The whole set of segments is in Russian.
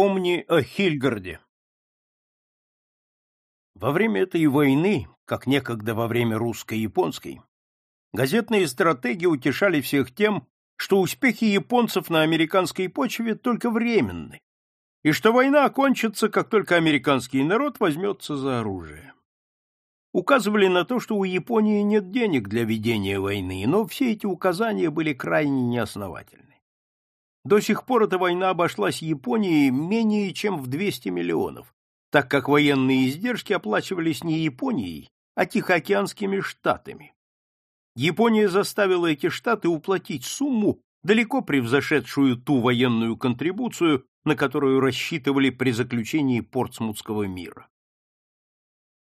Помни о Хильгарде. Во время этой войны, как некогда во время русско-японской, газетные стратеги утешали всех тем, что успехи японцев на американской почве только временны, и что война окончится, как только американский народ возьмется за оружие. Указывали на то, что у Японии нет денег для ведения войны, но все эти указания были крайне неосновательны. До сих пор эта война обошлась Японии менее чем в 200 миллионов, так как военные издержки оплачивались не Японией, а Тихоокеанскими штатами. Япония заставила эти штаты уплатить сумму, далеко превзошедшую ту военную контрибуцию, на которую рассчитывали при заключении Портсмутского мира.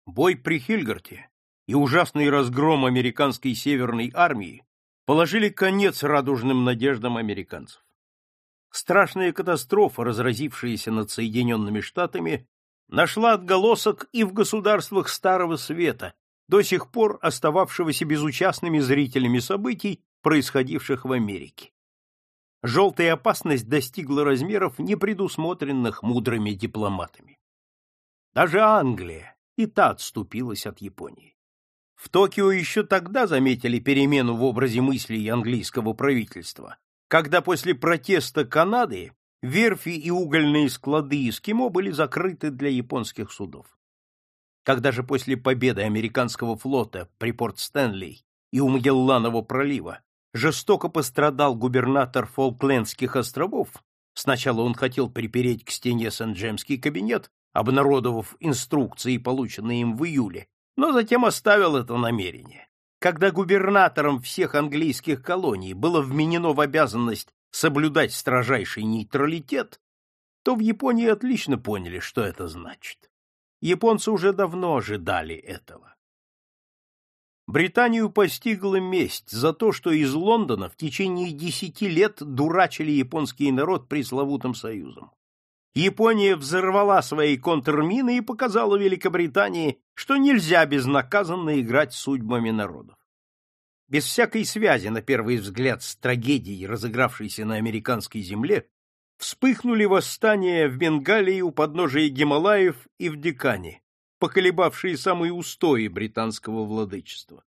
Бой при Хильгарте и ужасный разгром американской Северной армии положили конец радужным надеждам американцев. Страшная катастрофа, разразившаяся над Соединенными Штатами, нашла отголосок и в государствах Старого Света, до сих пор остававшегося безучастными зрителями событий, происходивших в Америке. Желтая опасность достигла размеров, непредусмотренных мудрыми дипломатами. Даже Англия и та отступилась от Японии. В Токио еще тогда заметили перемену в образе мыслей английского правительства, когда после протеста Канады верфи и угольные склады Эскимо были закрыты для японских судов. Когда же после победы американского флота при порт Стэнли и у Магелланова пролива жестоко пострадал губернатор Фолклендских островов, сначала он хотел припереть к стене Сент-Джемский кабинет, обнародовав инструкции, полученные им в июле, но затем оставил это намерение. Когда губернаторам всех английских колоний было вменено в обязанность соблюдать строжайший нейтралитет, то в Японии отлично поняли, что это значит. Японцы уже давно ожидали этого. Британию постигла месть за то, что из Лондона в течение десяти лет дурачили японский народ пресловутым союзом. Япония взорвала свои контрмины и показала Великобритании, что нельзя безнаказанно играть судьбами народов. Без всякой связи, на первый взгляд, с трагедией, разыгравшейся на американской земле, вспыхнули восстания в Бенгалии у подножия Гималаев и в Декане, поколебавшие самые устои британского владычества.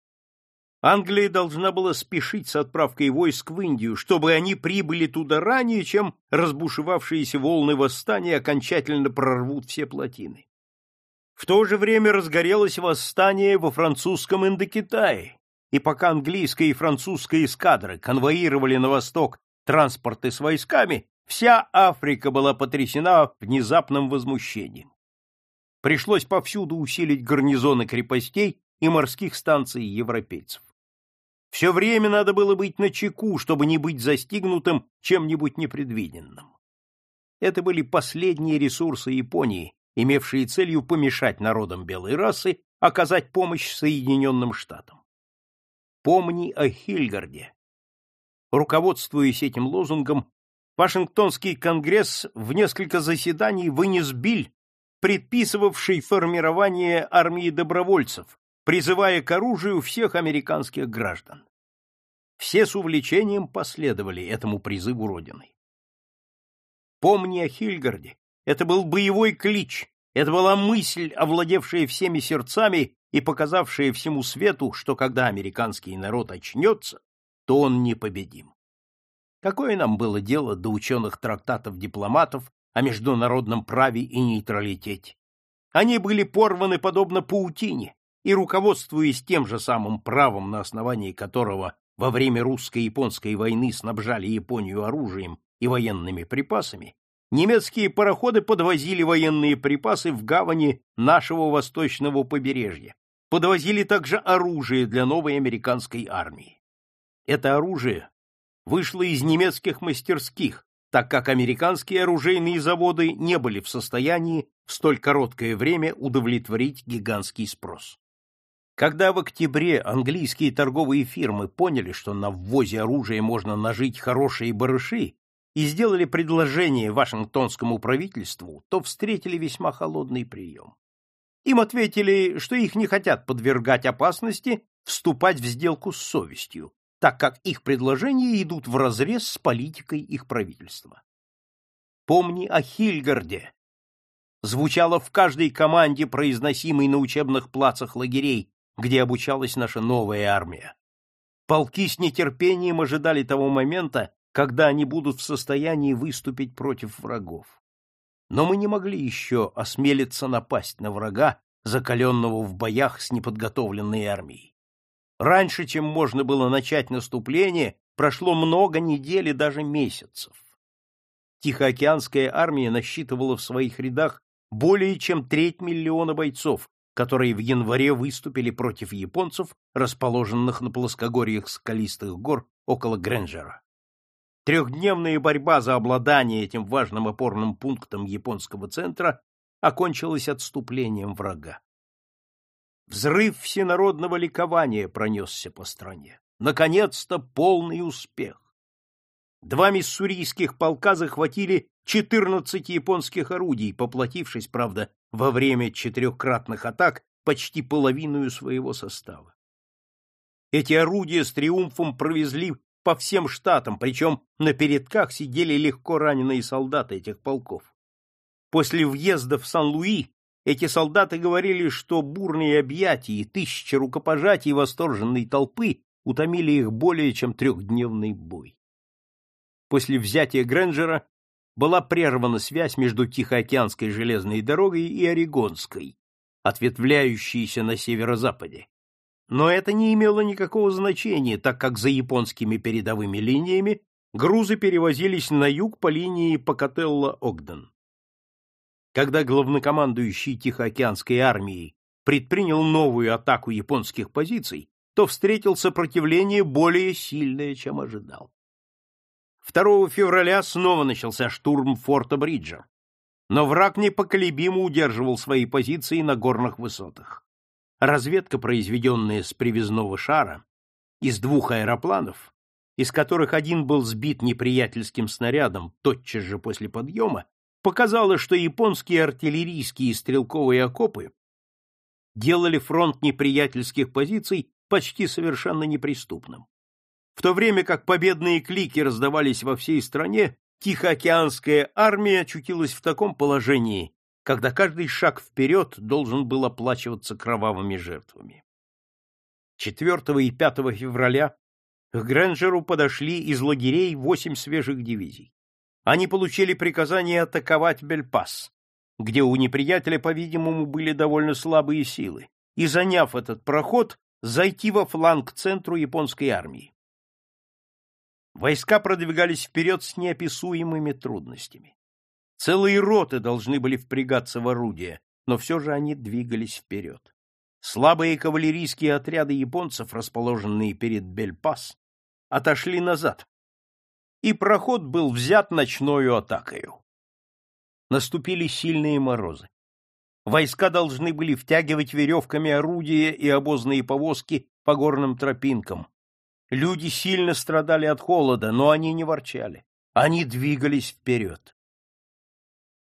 Англия должна была спешить с отправкой войск в Индию, чтобы они прибыли туда ранее, чем разбушевавшиеся волны восстания окончательно прорвут все плотины. В то же время разгорелось восстание во французском Индокитае, и пока английская и французская эскадры конвоировали на восток транспорты с войсками, вся Африка была потрясена внезапным возмущением. Пришлось повсюду усилить гарнизоны крепостей и морских станций европейцев. Все время надо было быть начеку, чтобы не быть застигнутым чем-нибудь непредвиденным. Это были последние ресурсы Японии, имевшие целью помешать народам белой расы оказать помощь Соединенным Штатам. Помни о Хильгарде. Руководствуясь этим лозунгом, Вашингтонский конгресс в несколько заседаний вынес биль, предписывавший формирование армии добровольцев, призывая к оружию всех американских граждан. Все с увлечением последовали этому призыву Родины. Помни о Хильгарде. Это был боевой клич, это была мысль, овладевшая всеми сердцами и показавшая всему свету, что когда американский народ очнется, то он непобедим. Какое нам было дело до ученых трактатов дипломатов о международном праве и нейтралитете? Они были порваны подобно паутине, и, руководствуясь тем же самым правом, на основании которого во время русско-японской войны снабжали Японию оружием и военными припасами, немецкие пароходы подвозили военные припасы в гавани нашего восточного побережья, подвозили также оружие для новой американской армии. Это оружие вышло из немецких мастерских, так как американские оружейные заводы не были в состоянии в столь короткое время удовлетворить гигантский спрос. Когда в октябре английские торговые фирмы поняли, что на ввозе оружия можно нажить хорошие барыши, и сделали предложение Вашингтонскому правительству, то встретили весьма холодный прием. Им ответили, что их не хотят подвергать опасности вступать в сделку с совестью, так как их предложения идут вразрез с политикой их правительства. Помни о Хильгарде. Звучало в каждой команде, произносимой на учебных плацах лагерей, где обучалась наша новая армия. Полки с нетерпением ожидали того момента, когда они будут в состоянии выступить против врагов. Но мы не могли еще осмелиться напасть на врага, закаленного в боях с неподготовленной армией. Раньше, чем можно было начать наступление, прошло много недель и даже месяцев. Тихоокеанская армия насчитывала в своих рядах более чем треть миллиона бойцов, которые в январе выступили против японцев, расположенных на плоскогорьях скалистых гор около Грэнджера. Трехдневная борьба за обладание этим важным опорным пунктом японского центра окончилась отступлением врага. Взрыв всенародного ликования пронесся по стране. Наконец-то полный успех. Два миссурийских полка захватили 14 японских орудий, поплатившись, правда, во время четырехкратных атак почти половину своего состава. Эти орудия с триумфом провезли по всем штатам, причем на передках сидели легко раненые солдаты этих полков. После въезда в Сан-Луи эти солдаты говорили, что бурные объятия и тысячи рукопожатий восторженной толпы утомили их более чем трехдневный бой. После взятия Грэнджера была прервана связь между Тихоокеанской железной дорогой и Орегонской, ответвляющейся на северо-западе. Но это не имело никакого значения, так как за японскими передовыми линиями грузы перевозились на юг по линии Покателло-Огден когда главнокомандующий Тихоокеанской армией предпринял новую атаку японских позиций, то встретил сопротивление более сильное, чем ожидал. 2 февраля снова начался штурм форта Бриджа, но враг непоколебимо удерживал свои позиции на горных высотах. Разведка, произведенная с привязного шара, из двух аэропланов, из которых один был сбит неприятельским снарядом тотчас же после подъема, показало, что японские артиллерийские и стрелковые окопы делали фронт неприятельских позиций почти совершенно неприступным. В то время как победные клики раздавались во всей стране, Тихоокеанская армия очутилась в таком положении, когда каждый шаг вперед должен был оплачиваться кровавыми жертвами. 4 и 5 февраля к Грэнджеру подошли из лагерей восемь свежих дивизий они получили приказание атаковать Бельпас, где у неприятеля, по-видимому, были довольно слабые силы, и, заняв этот проход, зайти во фланг центру японской армии. Войска продвигались вперед с неописуемыми трудностями. Целые роты должны были впрягаться в орудия, но все же они двигались вперед. Слабые кавалерийские отряды японцев, расположенные перед Бельпас, отошли назад, и проход был взят ночною атакою. Наступили сильные морозы. Войска должны были втягивать веревками орудия и обозные повозки по горным тропинкам. Люди сильно страдали от холода, но они не ворчали. Они двигались вперед.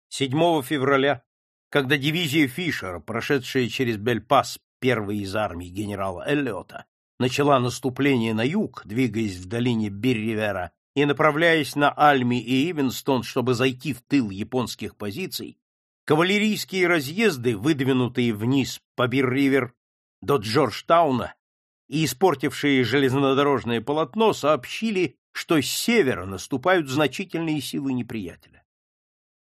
7 февраля, когда дивизия Фишера, прошедшая через Бельпас, первой из армий генерала Эллиота, начала наступление на юг, двигаясь в долине Бирривера и направляясь на Альми и Ивенстон, чтобы зайти в тыл японских позиций, кавалерийские разъезды, выдвинутые вниз по Бир-Ривер до Джорджтауна и испортившие железнодорожное полотно, сообщили, что с севера наступают значительные силы неприятеля.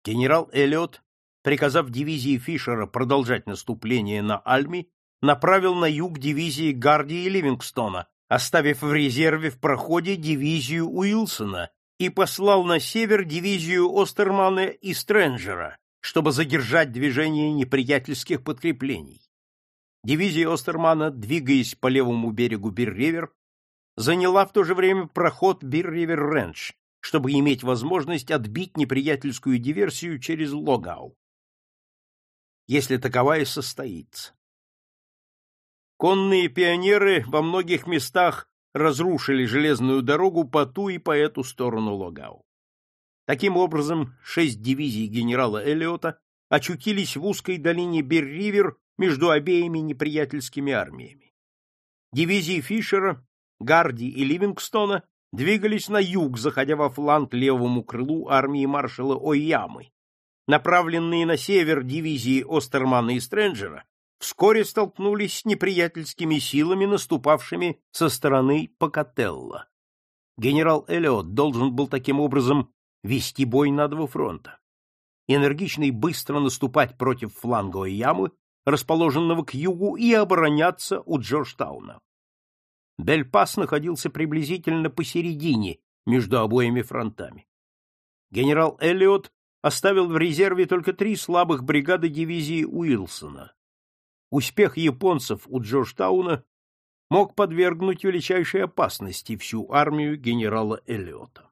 Генерал Эллиот, приказав дивизии Фишера продолжать наступление на Альми, направил на юг дивизии Гарди и Ливингстона, оставив в резерве в проходе дивизию Уилсона и послал на север дивизию Остермана и Стрэнджера, чтобы задержать движение неприятельских подкреплений. Дивизия Остермана, двигаясь по левому берегу Бир-Ривер, заняла в то же время проход Бир-Ривер-Рендж, чтобы иметь возможность отбить неприятельскую диверсию через Логау, если таковая состоится. Конные пионеры во многих местах разрушили железную дорогу по ту и по эту сторону Логау. Таким образом, шесть дивизий генерала Эллиота очутились в узкой долине Берривер между обеими неприятельскими армиями. Дивизии Фишера, Гарди и Ливингстона двигались на юг, заходя во фланг левому крылу армии маршала Ойямы. Направленные на север дивизии Остермана и Стрэнджера вскоре столкнулись с неприятельскими силами, наступавшими со стороны Покателла. Генерал Эллиот должен был таким образом вести бой на два фронта. Энергично и быстро наступать против фланговой ямы, расположенного к югу, и обороняться у Джорджтауна. Бельпас находился приблизительно посередине между обоими фронтами. Генерал Эллиот оставил в резерве только три слабых бригады дивизии Уилсона. Успех японцев у Джорджтауна мог подвергнуть величайшей опасности всю армию генерала Эллиота.